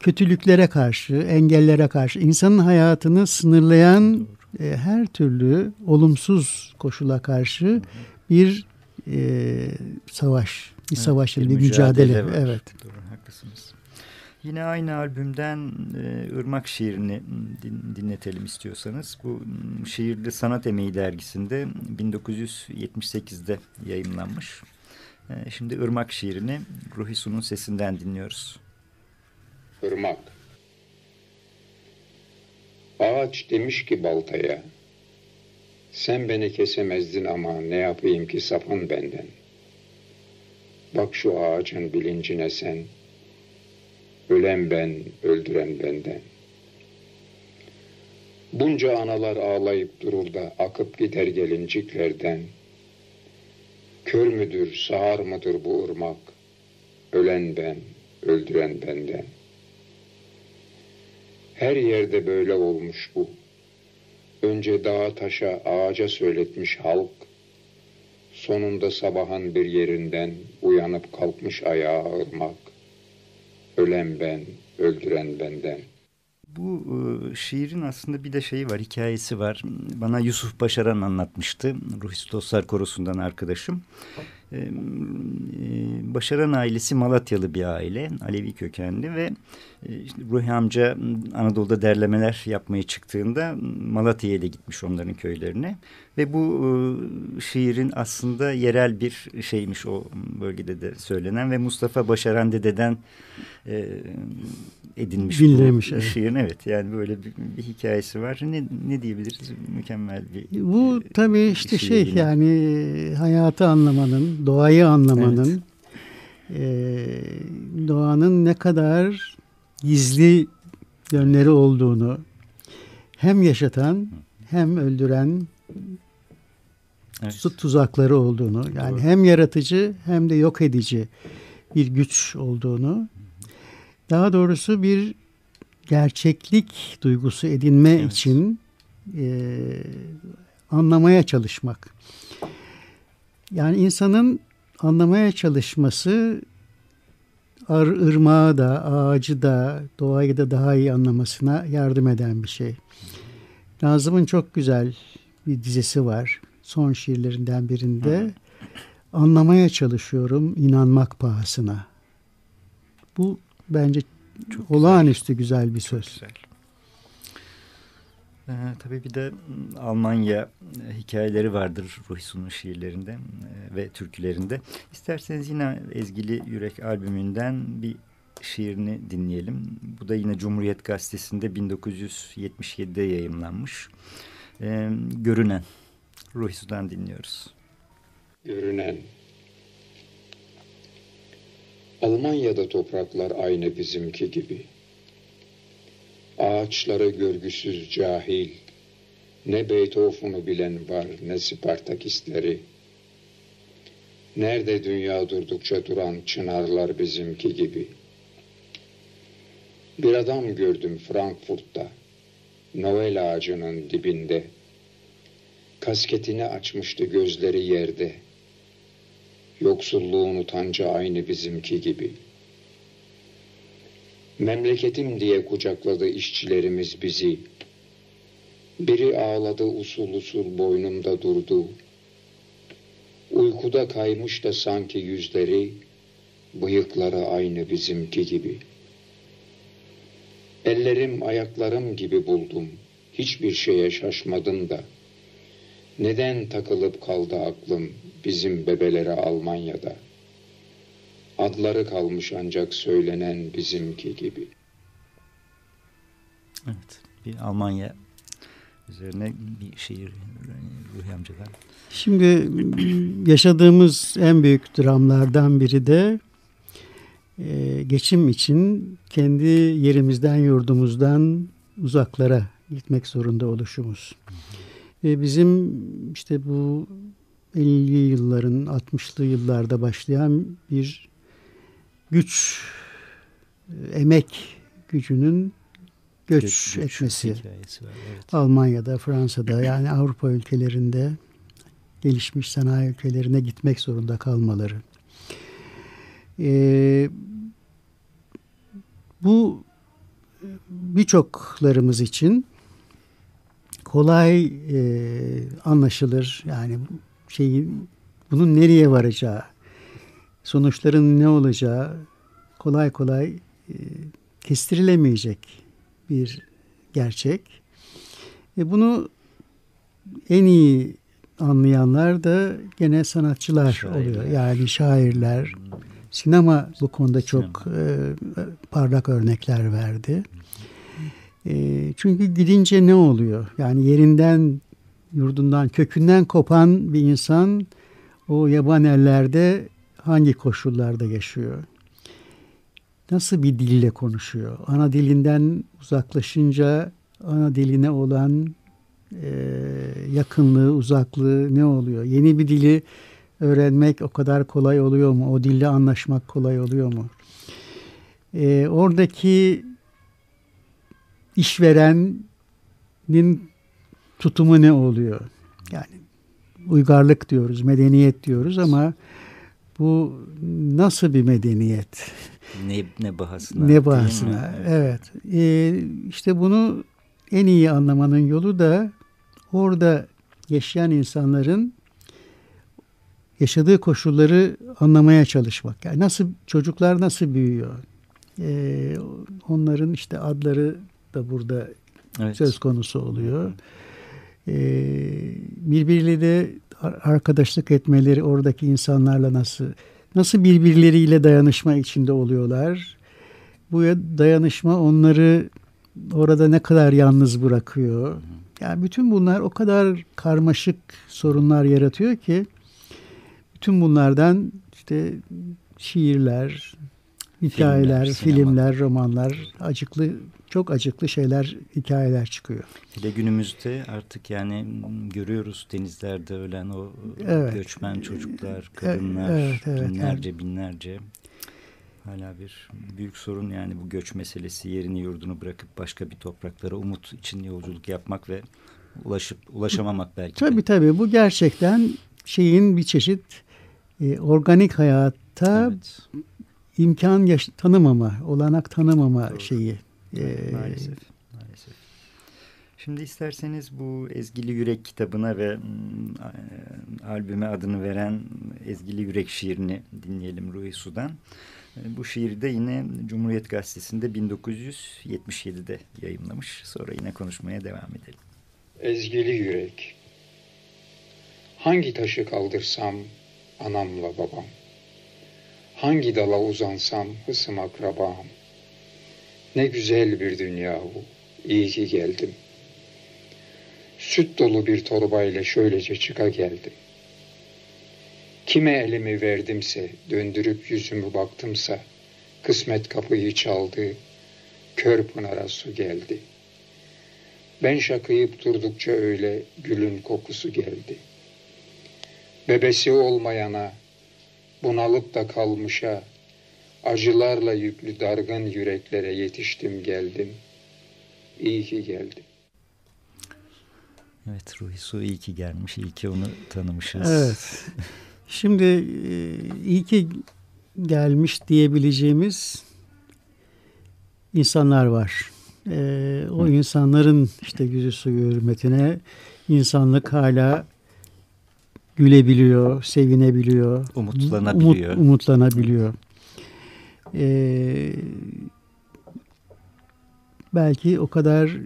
kötülüklere karşı, engellere karşı, insanın hayatını sınırlayan e, her türlü olumsuz koşula karşı bir e, savaş, bir evet, savaş, bir, bir mücadele. mücadele evet. Doğru, haklısınız. Yine aynı albümden e, Irmak şiirini din, dinletelim istiyorsanız. Bu şiirli Sanat Emeği dergisinde 1978'de yayınlanmış. E, şimdi Irmak şiirini Ruhi Su'nun sesinden dinliyoruz. Irmak Ağaç demiş ki baltaya, sen beni kesemezdin ama ne yapayım ki sapın benden. Bak şu ağacın bilincine sen, ölen ben, öldüren benden. Bunca analar ağlayıp durur da akıp gider gelinciklerden. Kör müdür, sağır mıdır bu ırmak, ölen ben, öldüren benden. Her yerde böyle olmuş bu. Önce dağa taşa ağaca söyletmiş halk, sonunda sabahın bir yerinden uyanıp kalkmış ayağa ırmak. Ölen ben, öldüren benden. Bu e, şiirin aslında bir de şeyi var, hikayesi var. Bana Yusuf Başaran anlatmıştı. Ruhis Dostlar Korosu'ndan arkadaşım. E, Başaran ailesi Malatyalı bir aile, Alevi kökenli ve e, işte Ruhi amca Anadolu'da derlemeler yapmaya çıktığında Malatya'ya da gitmiş onların köylerine. Ve bu e, şiirin aslında yerel bir şeymiş o bölgede de söylenen ve Mustafa Başaran dededen e, edinmiş bu evet. şiirin. Evet yani böyle bir, bir hikayesi var. Ne, ne diyebiliriz? Mükemmel bir Bu tabii işte şey yani hayatı anlamanın, doğayı anlamanın, evet. e, doğanın ne kadar gizli yönleri olduğunu hem yaşatan hem öldüren evet. tuzakları olduğunu yani Doğru. hem yaratıcı hem de yok edici bir güç olduğunu daha doğrusu bir gerçeklik duygusu edinme evet. için e, anlamaya çalışmak. Yani insanın anlamaya çalışması ar ırmağı da, ağacı da, doğayı da daha iyi anlamasına yardım eden bir şey. Nazım'ın çok güzel bir dizesi var. Son şiirlerinden birinde. Anlamaya çalışıyorum inanmak pahasına. Bu bence çok olağanüstü güzel, güzel bir söz. Çok güzel. Ee, tabii bir de Almanya e, hikayeleri vardır Ruhisu'nun şiirlerinde e, ve türkülerinde. İsterseniz yine Ezgili Yürek albümünden bir şiirini dinleyelim. Bu da yine Cumhuriyet Gazetesi'nde 1977'de yayınlanmış. Ee, Görünen. Ruhisu'dan dinliyoruz. Görünen. Almanya'da topraklar aynı bizimki gibi. Ağaçları görgüsüz cahil, ne Beethoven'u bilen var ne Spartakistleri. Nerede dünya durdukça duran çınarlar bizimki gibi. Bir adam gördüm Frankfurt'ta, Noel ağacının dibinde. Kasketini açmıştı gözleri yerde. Yoksulluğun utancı aynı bizimki gibi.'' Memleketim diye kucakladı işçilerimiz bizi. Biri ağladı usul usul boynumda durdu. Uykuda kaymış da sanki yüzleri, bıyıkları aynı bizimki gibi. Ellerim ayaklarım gibi buldum, hiçbir şeye şaşmadım da. Neden takılıp kaldı aklım bizim bebelere Almanya'da?'' Adları kalmış ancak söylenen bizimki gibi. Evet, bir Almanya üzerine bir şiir Ruhi amcadan. Şimdi yaşadığımız en büyük dramlardan biri de e, geçim için kendi yerimizden, yurdumuzdan uzaklara gitmek zorunda oluşumuz. Ve bizim işte bu 50'li yılların, 60'lı yıllarda başlayan bir güç, emek gücünün göç, göç etmesi. Var, evet. Almanya'da, Fransa'da yani Avrupa ülkelerinde gelişmiş sanayi ülkelerine gitmek zorunda kalmaları. E, bu birçoklarımız için kolay e, anlaşılır. Yani şeyin bunun nereye varacağı, sonuçların ne olacağı kolay kolay e, kestirilemeyecek bir gerçek. E bunu en iyi anlayanlar da gene sanatçılar şairler. oluyor. Yani şairler. Sinema bu konuda çok e, parlak örnekler verdi. E, çünkü gidince ne oluyor? Yani yerinden, yurdundan, kökünden kopan bir insan o yaban ellerde hangi koşullarda yaşıyor? Nasıl bir dille konuşuyor? Ana dilinden uzaklaşınca ana diline olan e, yakınlığı, uzaklığı ne oluyor? Yeni bir dili öğrenmek o kadar kolay oluyor mu? O dille anlaşmak kolay oluyor mu? E, oradaki işverenin tutumu ne oluyor? Yani uygarlık diyoruz, medeniyet diyoruz ama bu nasıl bir medeniyet? Ne, ne bahasına? Ne bahasına, evet. Ee, işte bunu en iyi anlamanın yolu da orada yaşayan insanların yaşadığı koşulları anlamaya çalışmak. Yani nasıl çocuklar nasıl büyüyor? Ee, onların işte adları da burada evet. söz konusu oluyor. Ee, birbirleriyle arkadaşlık etmeleri oradaki insanlarla nasıl nasıl birbirleriyle dayanışma içinde oluyorlar. Bu dayanışma onları orada ne kadar yalnız bırakıyor. Yani bütün bunlar o kadar karmaşık sorunlar yaratıyor ki bütün bunlardan işte şiirler, hikayeler, filmler, filmler romanlar, acıklı çok acıklı şeyler, hikayeler çıkıyor. Hele günümüzde artık yani görüyoruz denizlerde ölen o evet. göçmen çocuklar, kadınlar, evet, evet, binlerce evet. binlerce. Hala bir büyük sorun yani bu göç meselesi yerini yurdunu bırakıp başka bir topraklara umut için yolculuk yapmak ve ulaşıp ulaşamamak belki. Tabii de. tabii bu gerçekten şeyin bir çeşit e, organik hayatta evet. imkan yaş- tanımama, olanak tanımama Doğru. şeyi ee, maalesef. Maalesef. Şimdi isterseniz bu Ezgili Yürek kitabına ve e, albüme adını veren Ezgili Yürek şiirini dinleyelim Ruhi Su'dan. E, bu şiiri de yine Cumhuriyet Gazetesi'nde 1977'de yayımlamış. Sonra yine konuşmaya devam edelim. Ezgili Yürek Hangi taşı kaldırsam anamla babam Hangi dala uzansam hısım akrabam ne güzel bir dünya bu. İyi ki geldim. Süt dolu bir torbayla şöylece çıka geldim. Kime elimi verdimse, döndürüp yüzümü baktımsa, kısmet kapıyı çaldı, kör pınara su geldi. Ben şakıyıp durdukça öyle gülün kokusu geldi. Bebesi olmayana, bunalıp da kalmışa, Acılarla yüklü dargın yüreklere yetiştim geldim. İyi ki geldim. Evet Ruhi Su iyi ki gelmiş, iyi ki onu tanımışız. Evet. Şimdi e, iyi ki gelmiş diyebileceğimiz insanlar var. Ee, o Hı. insanların işte yüzü suyu hürmetine insanlık hala gülebiliyor, sevinebiliyor, umutlanabiliyor. Umut, umutlanabiliyor. Ee, belki o kadar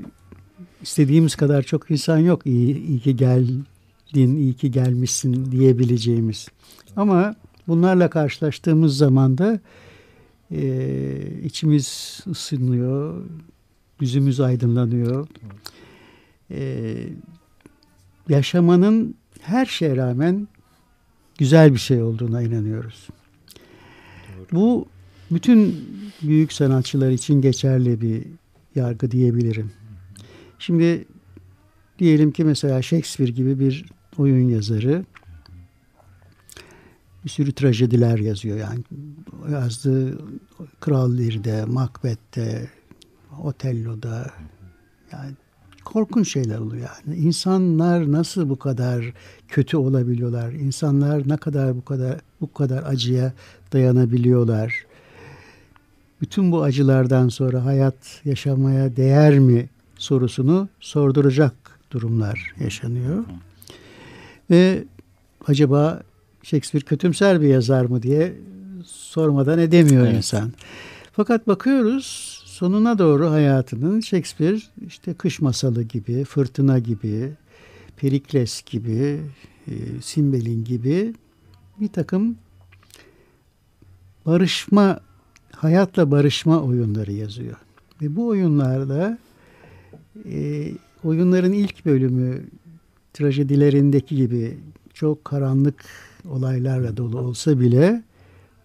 istediğimiz kadar çok insan yok. İyi, iyi ki geldin, iyi ki gelmişsin diyebileceğimiz. Ama bunlarla karşılaştığımız zaman da e, içimiz ısınıyor, yüzümüz aydınlanıyor. E, yaşamanın her şeye rağmen güzel bir şey olduğuna inanıyoruz. Doğru. Bu bütün büyük sanatçılar için geçerli bir yargı diyebilirim. Şimdi diyelim ki mesela Shakespeare gibi bir oyun yazarı bir sürü trajediler yazıyor. Yani yazdığı Kral Lear'de, Macbeth'te, Otello'da yani korkunç şeyler oluyor yani. İnsanlar nasıl bu kadar kötü olabiliyorlar? İnsanlar ne kadar bu kadar bu kadar acıya dayanabiliyorlar? Bütün bu acılardan sonra hayat yaşamaya değer mi sorusunu sorduracak durumlar yaşanıyor. Ve acaba Shakespeare kötümser bir yazar mı diye sormadan edemiyor evet. insan. Fakat bakıyoruz sonuna doğru hayatının Shakespeare işte kış masalı gibi, fırtına gibi, Perikles gibi, e, Simbelin gibi bir takım barışma, hayatla barışma oyunları yazıyor. Ve bu oyunlarda e, oyunların ilk bölümü trajedilerindeki gibi çok karanlık olaylarla dolu olsa bile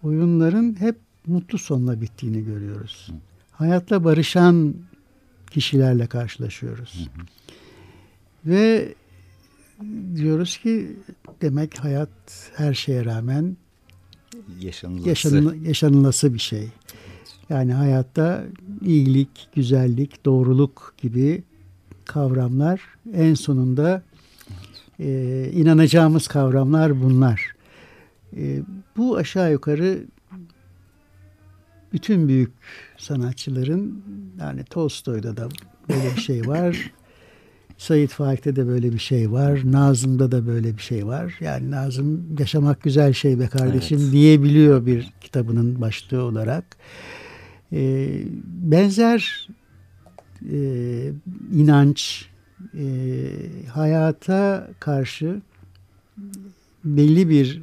oyunların hep mutlu sonla bittiğini görüyoruz. Hayatla barışan kişilerle karşılaşıyoruz. Ve diyoruz ki demek hayat her şeye rağmen yaşanılası, yaşanıl, yaşanılası bir şey. Yani hayatta iyilik, güzellik, doğruluk gibi kavramlar en sonunda e, inanacağımız kavramlar bunlar. E, bu aşağı yukarı bütün büyük sanatçıların yani Tolstoy'da da böyle bir şey var. Said Faik'te de böyle bir şey var. Nazım'da da böyle bir şey var. Yani Nazım yaşamak güzel şey be kardeşim evet. diyebiliyor bir kitabının başlığı olarak. Ee, benzer e, inanç, e, hayata karşı belli bir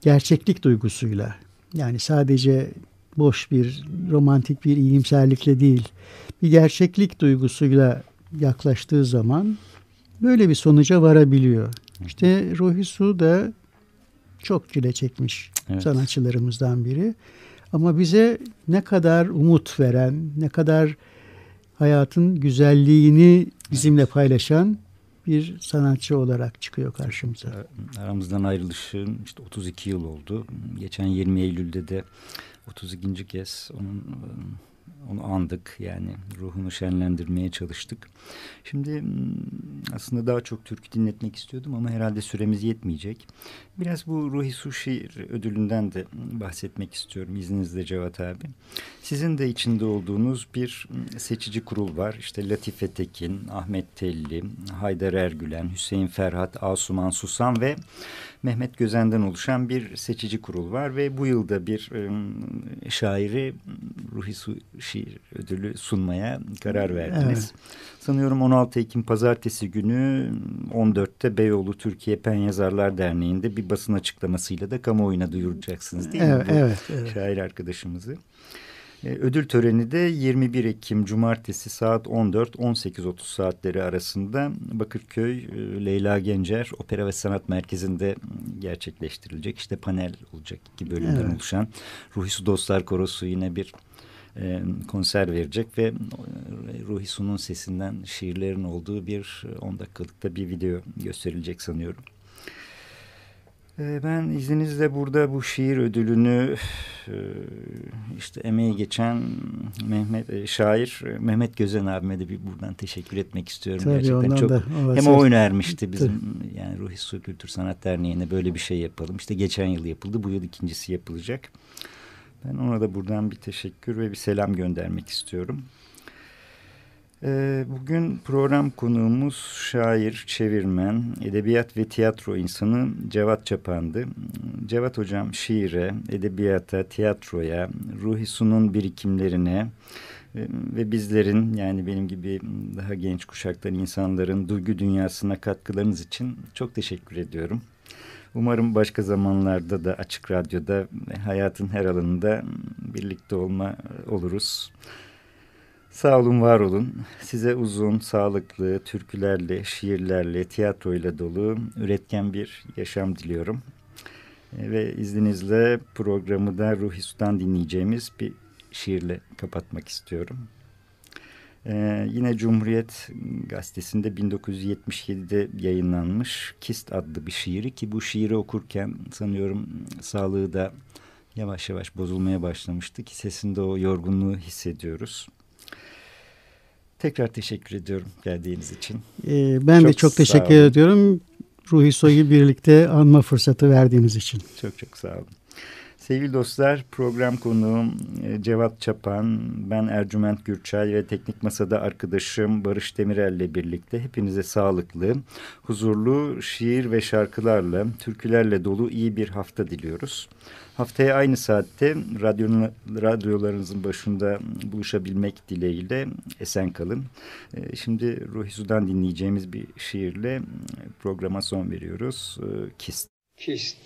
gerçeklik duygusuyla yani sadece boş bir romantik bir iyimserlikle değil bir gerçeklik duygusuyla yaklaştığı zaman böyle bir sonuca varabiliyor. İşte Ruhi Su da çok çile çekmiş evet. sanatçılarımızdan biri. Ama bize ne kadar umut veren, ne kadar hayatın güzelliğini bizimle paylaşan bir sanatçı olarak çıkıyor karşımıza. Aramızdan ayrılışın işte 32 yıl oldu. Geçen 20 Eylül'de de 32. kez onun onu andık yani ruhunu şenlendirmeye çalıştık. Şimdi aslında daha çok türkü dinletmek istiyordum ama herhalde süremiz yetmeyecek. Biraz bu Ruhi Su Şiir ödülünden de bahsetmek istiyorum izninizle Cevat abi. Sizin de içinde olduğunuz bir seçici kurul var. İşte Latife Tekin, Ahmet Telli, Haydar Ergülen, Hüseyin Ferhat, Asuman Susan ve Mehmet Gözen'den oluşan bir seçici kurul var ve bu yılda bir e, şairi Ruhi Su Şiir ödülü sunmaya karar verdiniz. Evet. Sanıyorum 16 Ekim pazartesi günü 14'te Beyoğlu Türkiye Pen Yazarlar Derneği'nde bir basın açıklamasıyla da kamuoyuna duyuracaksınız değil evet, mi? Bu evet, evet. Şair arkadaşımızı. E, ödül töreni de 21 Ekim Cumartesi saat 14-18.30 saatleri arasında Bakırköy e, Leyla Gencer Opera ve Sanat Merkezi'nde gerçekleştirilecek. İşte panel olacak iki bölümden evet. oluşan Ruhi Su Dostlar Korosu yine bir e, konser verecek ve e, Ruhi Su'nun sesinden şiirlerin olduğu bir 10 dakikalıkta bir video gösterilecek sanıyorum. Ee, ben izninizle burada bu şiir ödülünü e, işte emeği geçen Mehmet e, şair Mehmet Gözen abime de bir buradan teşekkür etmek istiyorum. Tabii Gerçekten çok da, hem o oyun ermişti bizim yani Ruhi Su Kültür Sanat Derneği'ne böyle bir şey yapalım. İşte geçen yıl yapıldı bu yıl ikincisi yapılacak. Ben ona da buradan bir teşekkür ve bir selam göndermek istiyorum. Ee, bugün program konuğumuz şair, çevirmen, edebiyat ve tiyatro insanı Cevat Çapan'dı. Cevat Hocam şiire, edebiyata, tiyatroya, Ruhi Su'nun birikimlerine e, ve bizlerin yani benim gibi daha genç kuşaktan insanların duygu dünyasına katkılarınız için çok teşekkür ediyorum. Umarım başka zamanlarda da Açık Radyo'da hayatın her alanında birlikte olma oluruz. Sağ olun, var olun. Size uzun, sağlıklı, türkülerle, şiirlerle, tiyatroyla dolu, üretken bir yaşam diliyorum. E, ve izninizle programı da Ruhi Su'dan dinleyeceğimiz bir şiirle kapatmak istiyorum. Ee, yine Cumhuriyet Gazetesi'nde 1977'de yayınlanmış Kist adlı bir şiiri ki bu şiiri okurken sanıyorum sağlığı da yavaş yavaş bozulmaya başlamıştı ki sesinde o yorgunluğu hissediyoruz. Tekrar teşekkür ediyorum geldiğiniz için. Ee, ben çok de çok teşekkür ediyorum. Ruhi Soy'u birlikte anma fırsatı verdiğiniz için. Çok çok sağ olun. Sevgili dostlar program konuğum e, Cevat Çapan, ben Ercüment Gürçay ve Teknik Masa'da arkadaşım Barış Demirel ile birlikte hepinize sağlıklı, huzurlu şiir ve şarkılarla, türkülerle dolu iyi bir hafta diliyoruz. Haftaya aynı saatte radyo, radyolarınızın başında buluşabilmek dileğiyle esen kalın. E, şimdi Ruhi Su'dan dinleyeceğimiz bir şiirle programa son veriyoruz. E, Kist. Kist.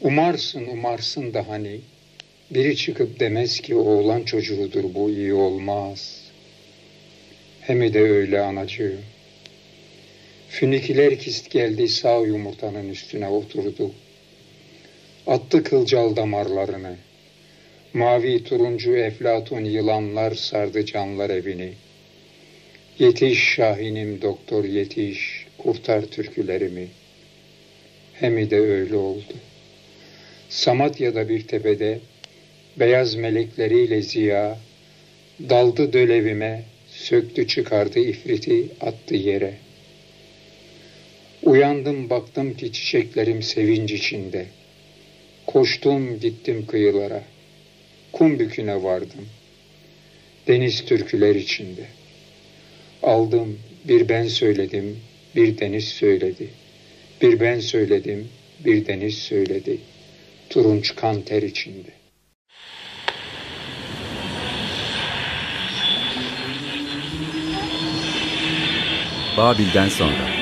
Umarsın umarsın da hani biri çıkıp demez ki oğlan çocuğudur bu iyi olmaz. Hem de öyle anacığım. Fünikiler kist geldi sağ yumurtanın üstüne oturdu. Attı kılcal damarlarını. Mavi turuncu eflatun yılanlar sardı canlar evini. Yetiş şahinim doktor yetiş, kurtar türkülerimi. Hem de öyle oldu. Samatya'da bir tepede beyaz melekleriyle ziya daldı dölevime, söktü çıkardı ifriti attı yere. Uyandım baktım ki çiçeklerim sevinç içinde. Koştum gittim kıyılara. Kum büküne vardım. Deniz türküler içinde. Aldım bir ben söyledim, bir deniz söyledi. Bir ben söyledim, bir deniz söyledi. Turunç kan ter içinde. Babil'den sonra